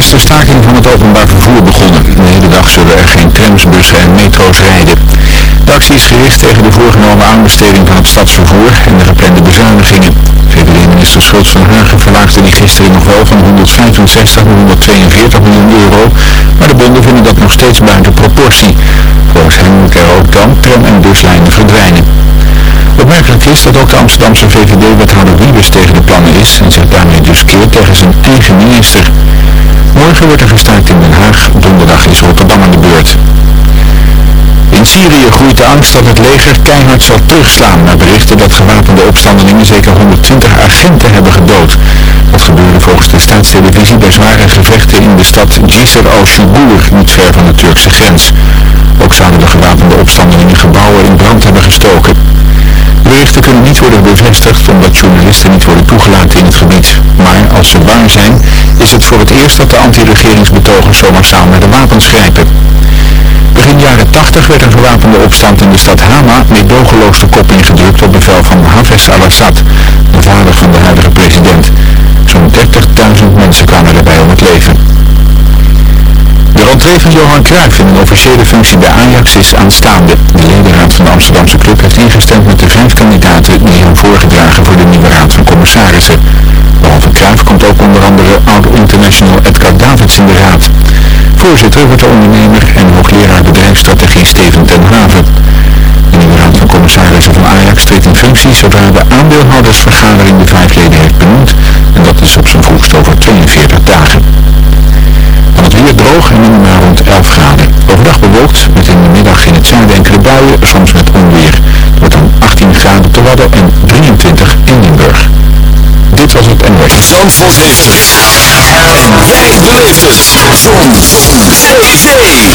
is de staking van het openbaar vervoer begonnen. De hele dag zullen er geen trams, bussen en metro's rijden. De actie is gericht tegen de voorgenomen aanbesteding van het stadsvervoer en de geplande bezuinigingen. VVD-minister Schultz van Hagen verlaagde die gisteren nog wel van 165 naar 142 miljoen euro, maar de bonden vinden dat nog steeds buiten proportie. Volgens hen moeten er ook dan tram- en buslijnen verdwijnen. Opmerkelijk is dat ook de Amsterdamse VVD-wethouder Wiebes tegen de plannen is en zich daarmee dus keert tegen zijn eigen minister. Morgen wordt er gestaakt in Den Haag, donderdag is Rotterdam aan de beurt. In Syrië groeit de angst dat het leger keihard zal terugslaan naar berichten dat gewapende opstandelingen zeker 120 agenten hebben gedood. Dat gebeurde volgens de staatstelevisie bij zware gevechten in de stad Jisr al-Shugur, niet ver van de Turkse grens. Ook zouden de gewapende opstandelingen gebouwen in brand hebben gestoken. Berichten kunnen niet worden bevestigd omdat journalisten niet worden toegelaten in het gebied. Maar als ze waar zijn, is het voor het eerst dat de anti-regeringsbetogers zo massaal naar de wapens grijpen. Begin jaren 80 werd een gewapende opstand in de stad Hama meedogenloos de kop ingedrukt op bevel van Hafez al-Assad, de vader van de huidige president. Zo'n 30.000 mensen kwamen erbij om het leven. De rentree van Johan Cruijff in een officiële functie bij Ajax is aanstaande. De ledenraad van de Amsterdamse club heeft ingestemd met de vijf kandidaten die hem voorgedragen voor de nieuwe raad van commissarissen. Behalve Cruijff komt ook onder andere oud-international Edgar Davids in de raad. Voorzitter wordt de ondernemer en hoogleraar bedrijfsstrategie Steven ten Haven. De nieuwe raad van commissarissen van Ajax treedt in functie zodra de aandeelhoudersvergadering de vijf leden heeft benoemd en dat is op zijn vroegst over 42 dagen. Het weer droog en minimaal rond 11 graden. Overdag bewolkt, met in de middag in het zuiden enkele buien, soms met onweer. Het wordt dan 18 graden te Wadden en 23 in Limburg. Dit was het NOS. Zandvoort heeft het. En jij beleeft het. Zon. Zee. Zee.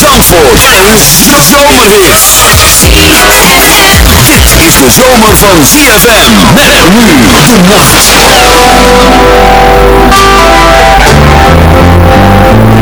Zandvoort. Een zomerhit. Dit is de zomer van ZFM. Met nu de nacht. Oh, my God.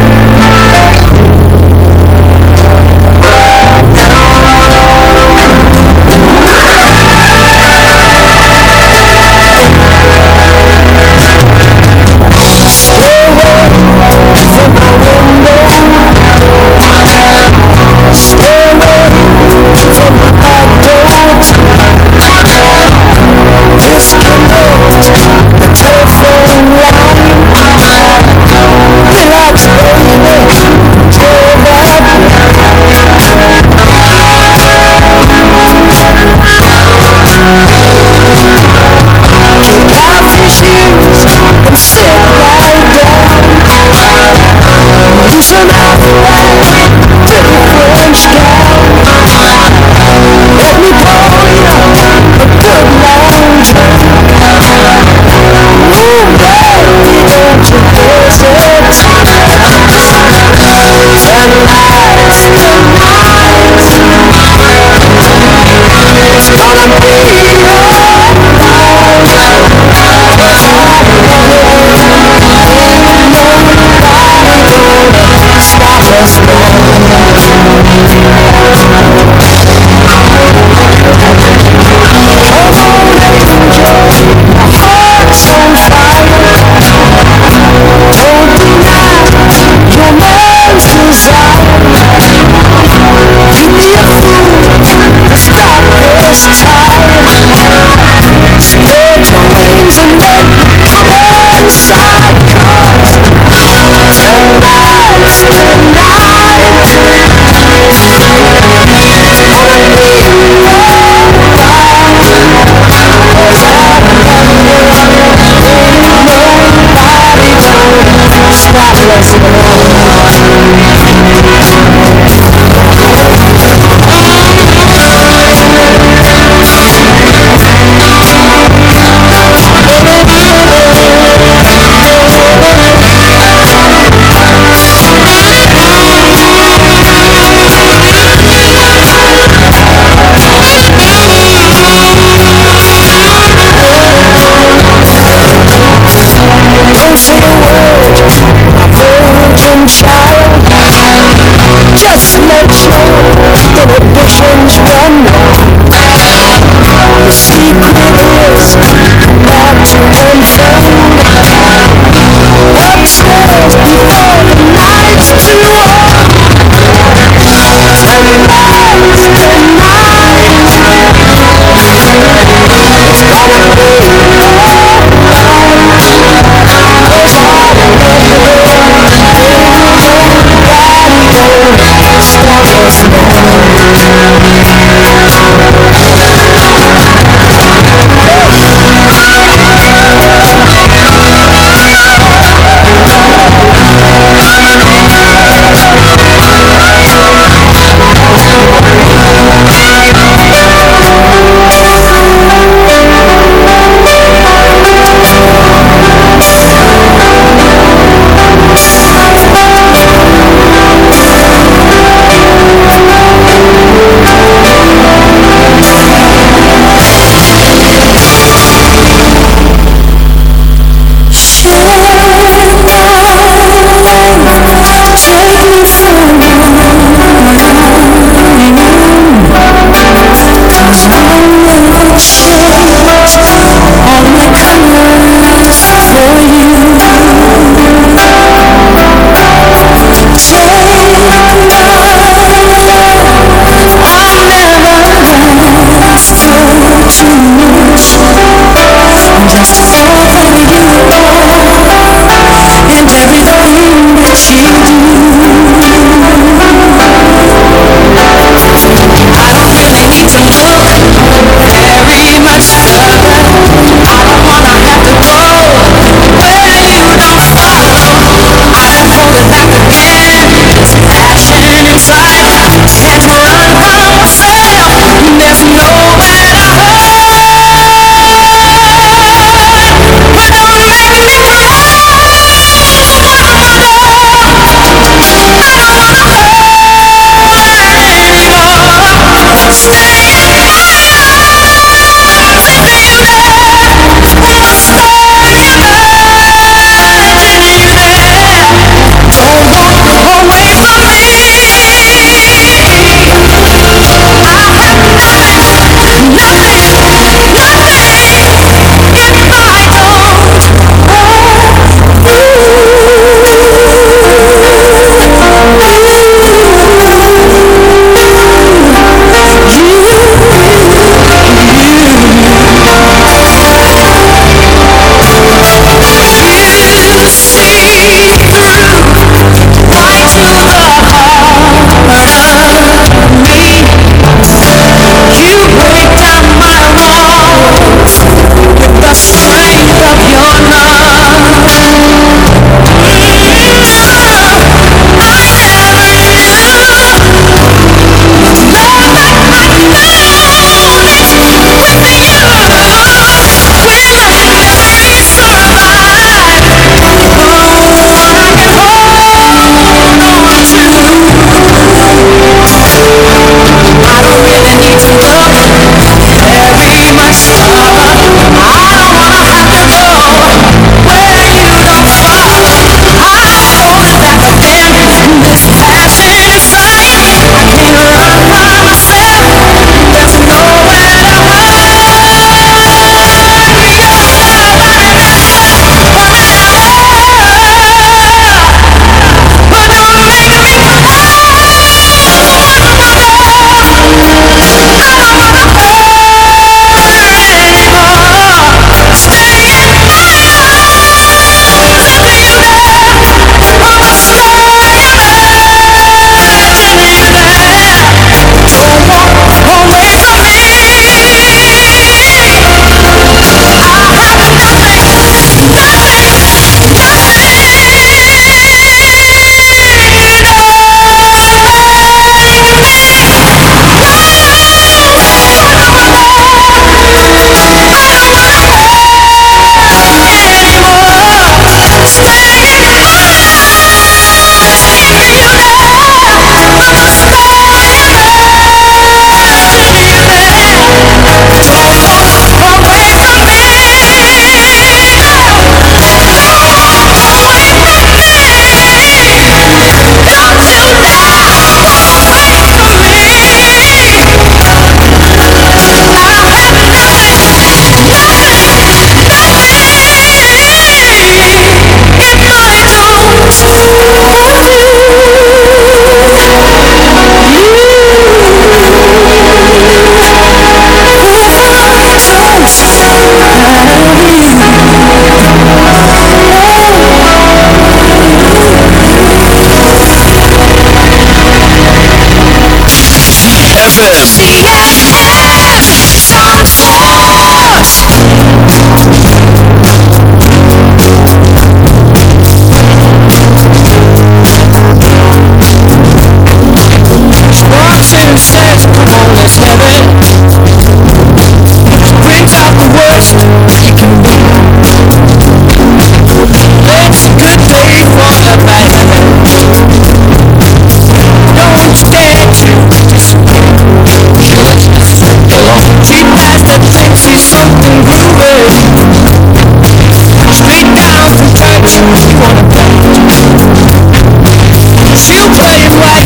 you play playing right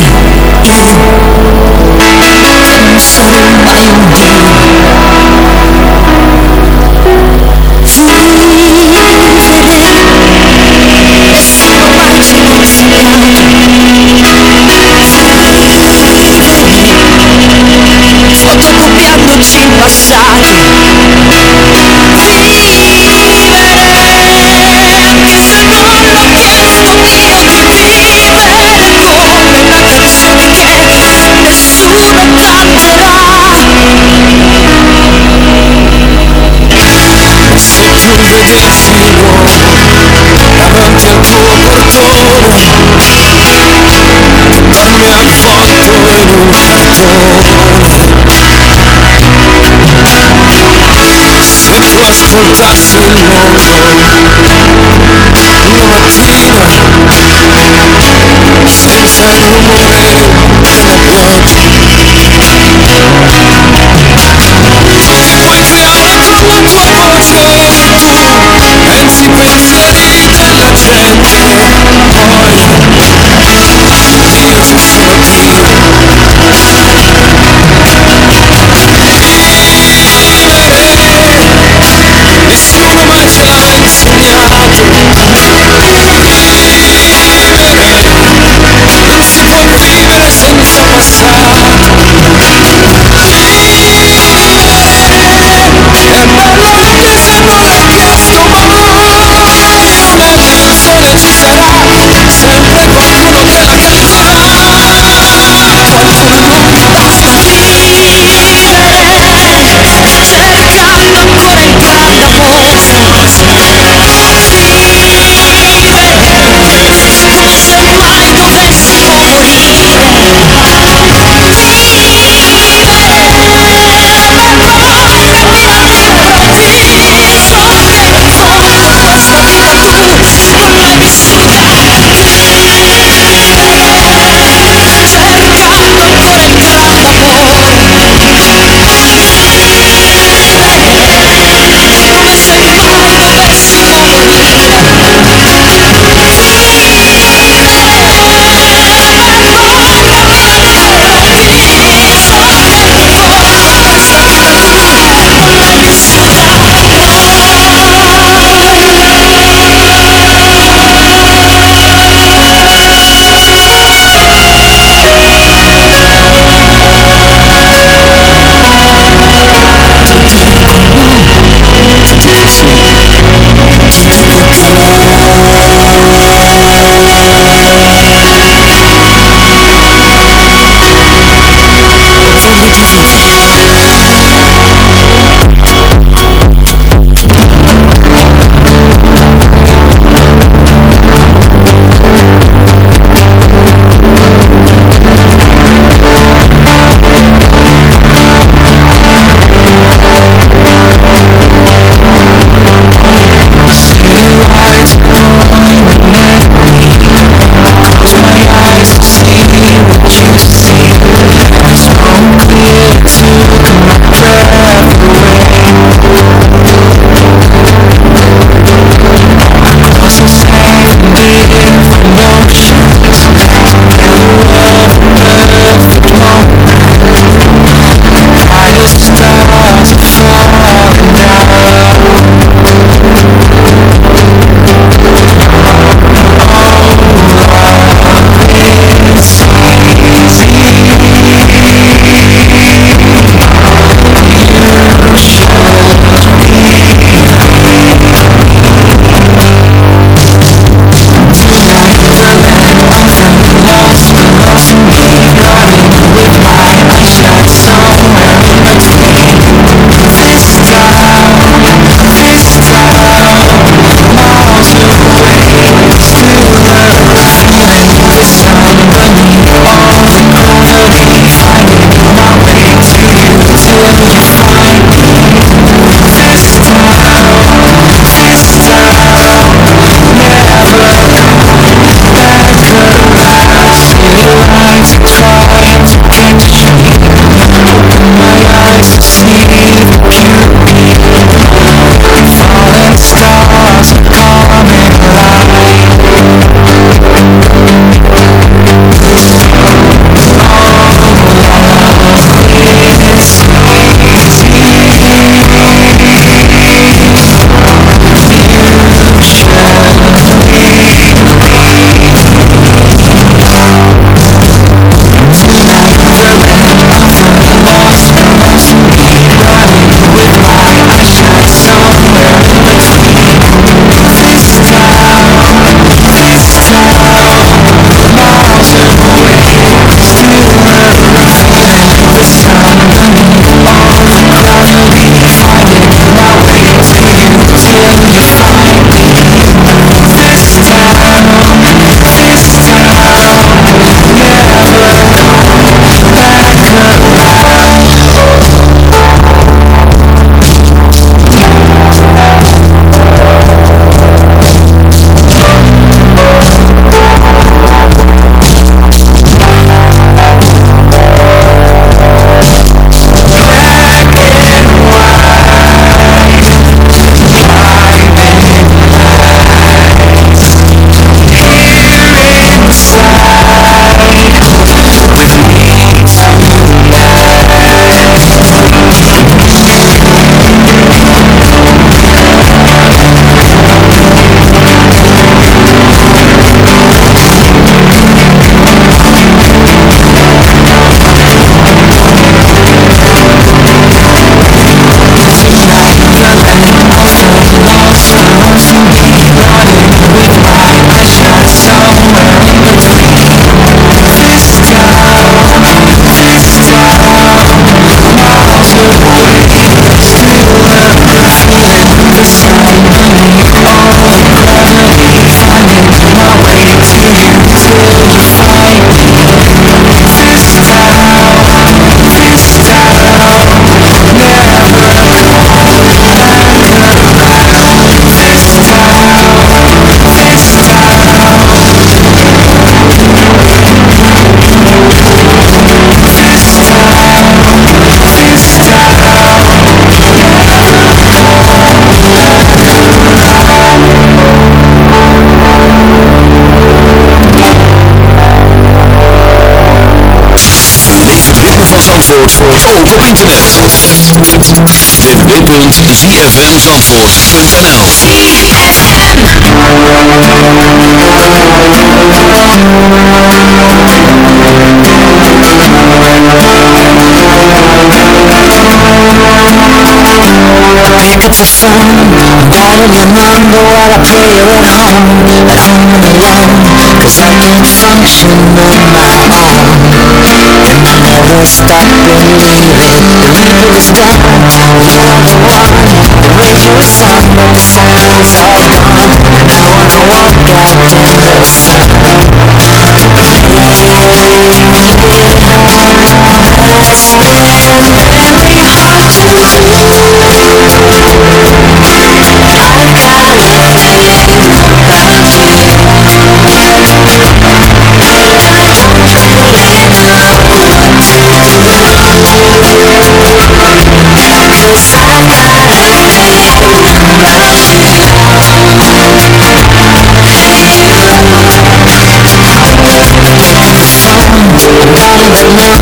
Number while I play at home At home and alone, cause I can't function on my own people stop believing. People stop wanting People stop themselves hold on Don't know about this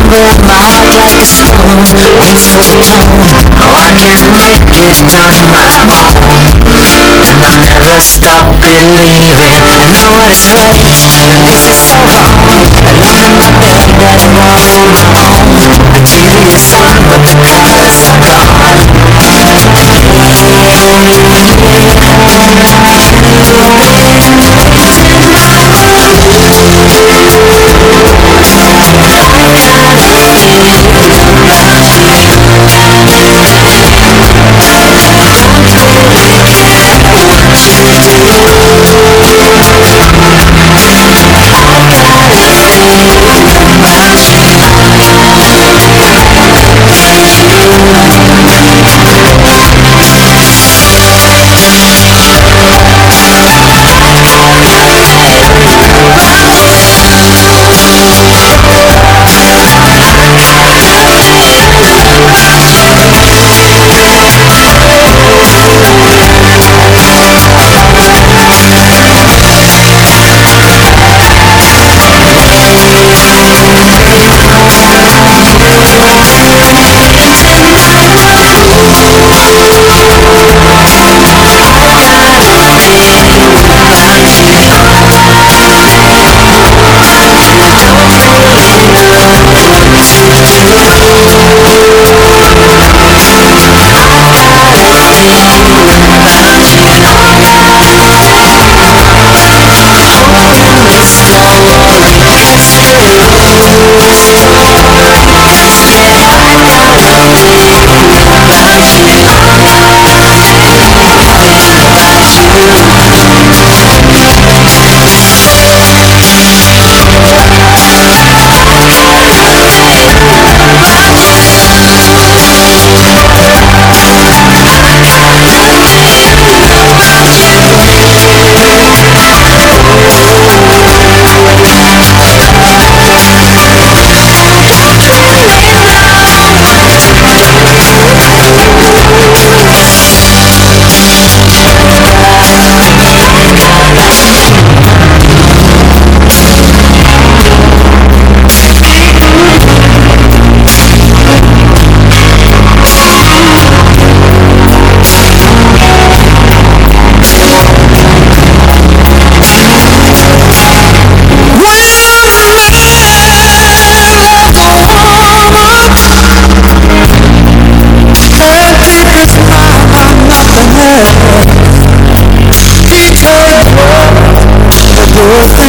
with my headphones We the it, no I can't make it down I'm home And I'll never stop believing. I know what it's like feeling this is so wrong. I live in my bed and I'm alone The TV is on but the colors are gone And my room Deus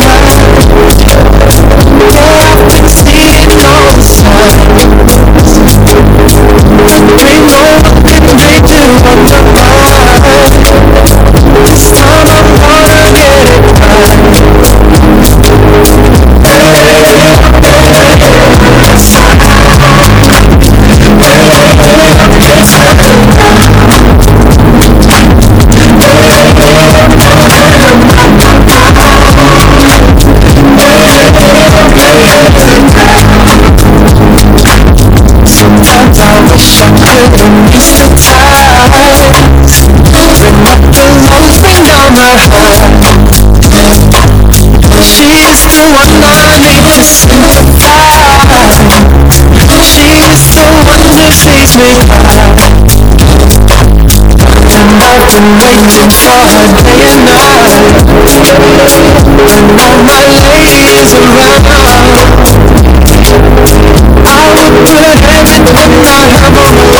I would put everything I have on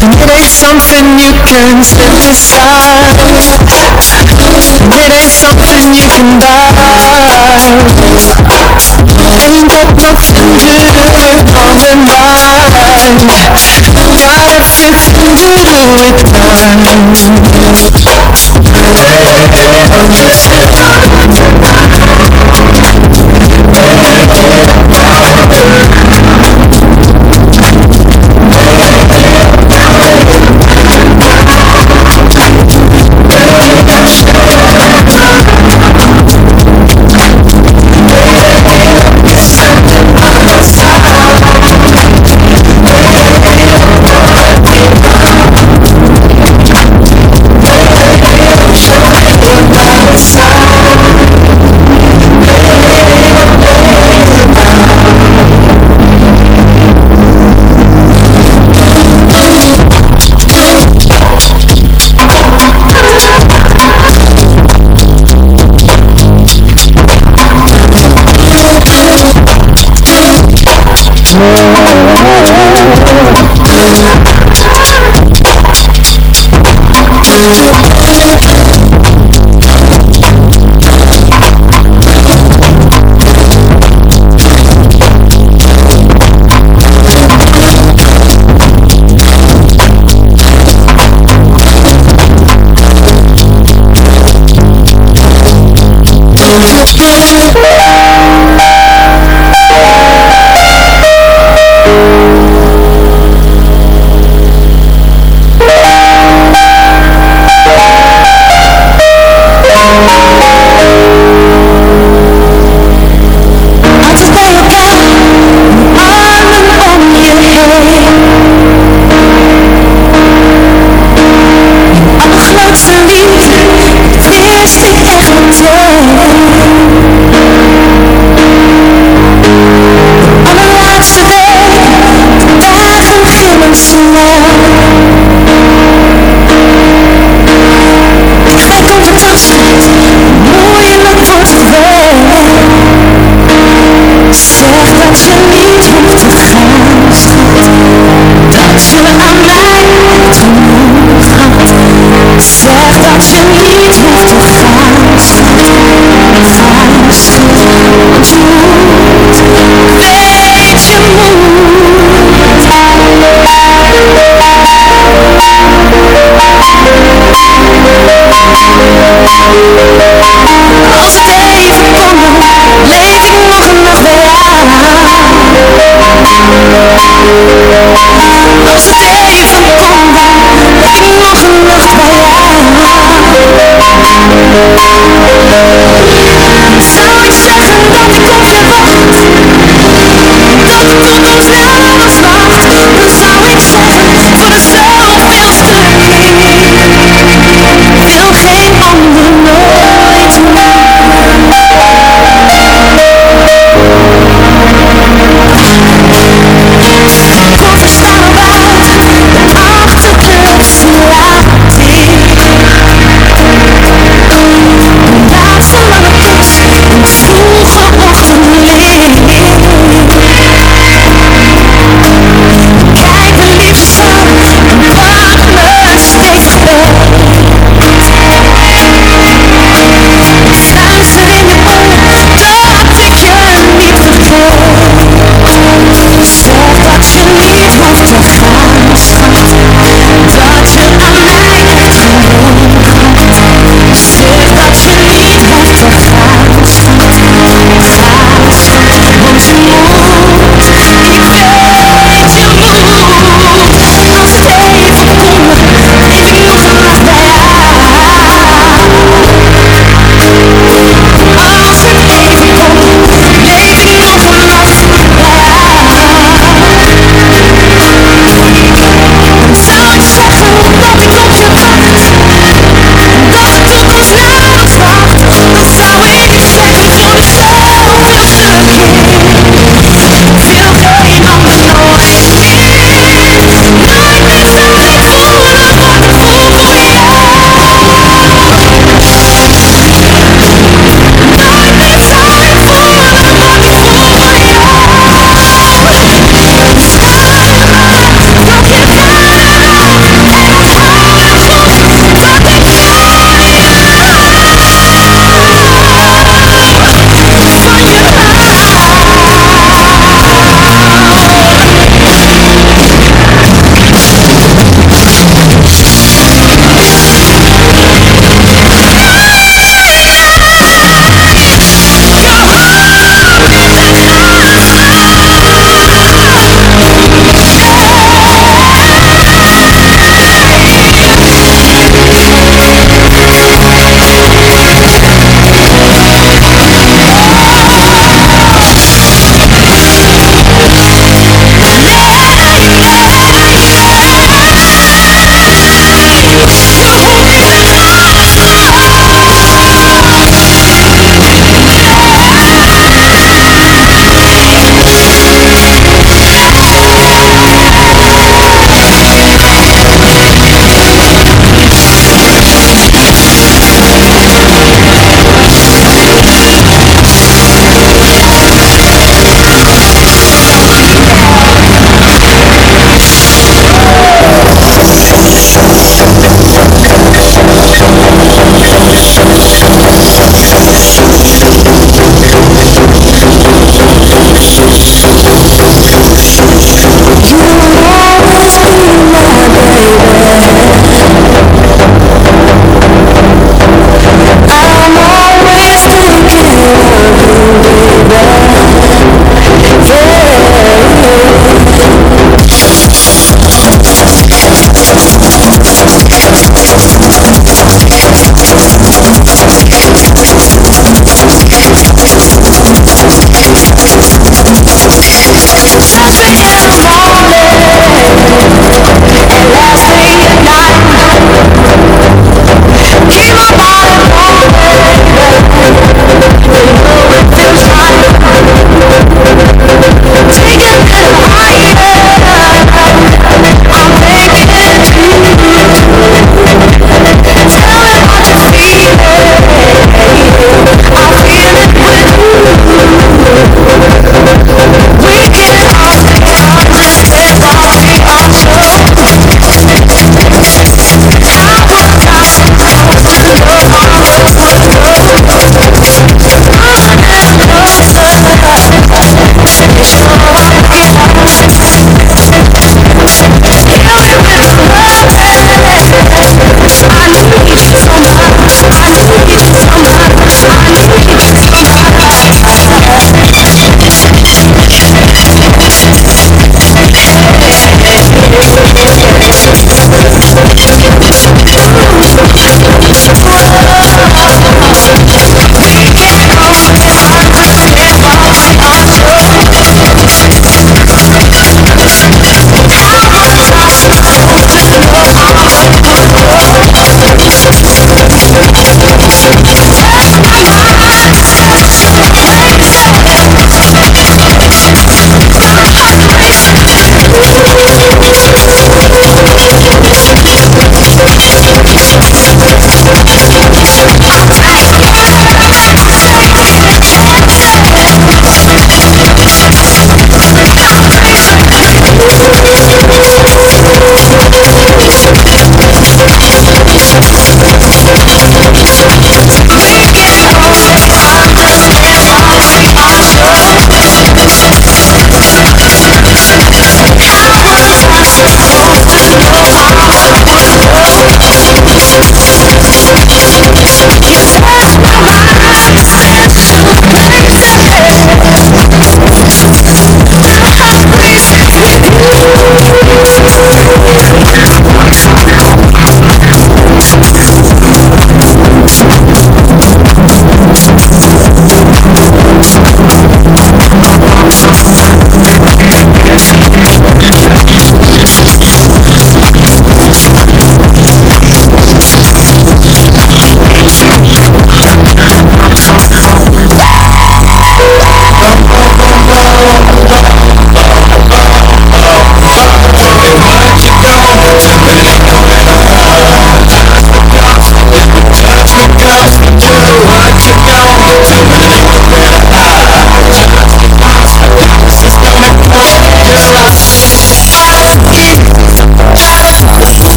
And it ain't something you can set aside. And it ain't something you can buy. Ain't got nothing to do with and right Got everything to do with time I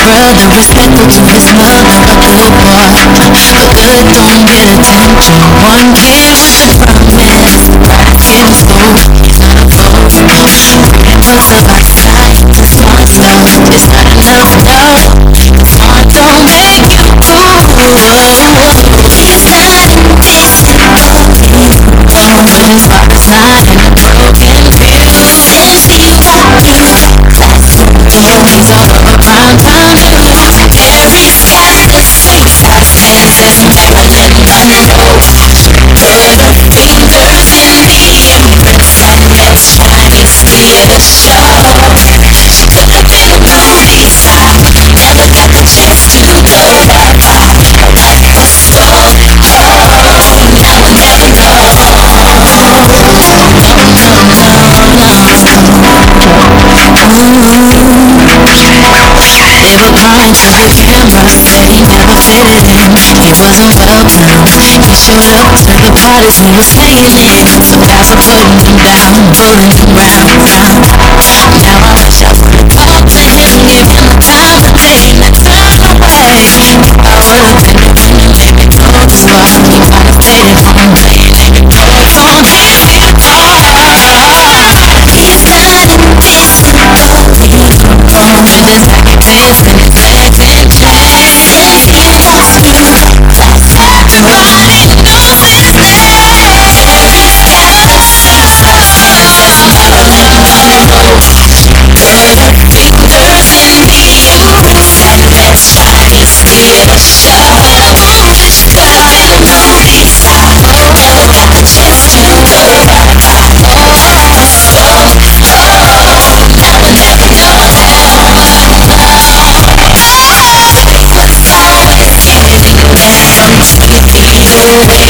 spread your respect to this motherfucking boy Put that get attention one kid with a problem internet camera, said he never fitted in it wasn't welcome. He showed up to the parties we were staying in Sometimes I'm floating, down, I'm rolling around Now I wish I would've talked to him, Give him the time to think, not turned away I would've been him and let it go That's why I keep on fading from Thank you.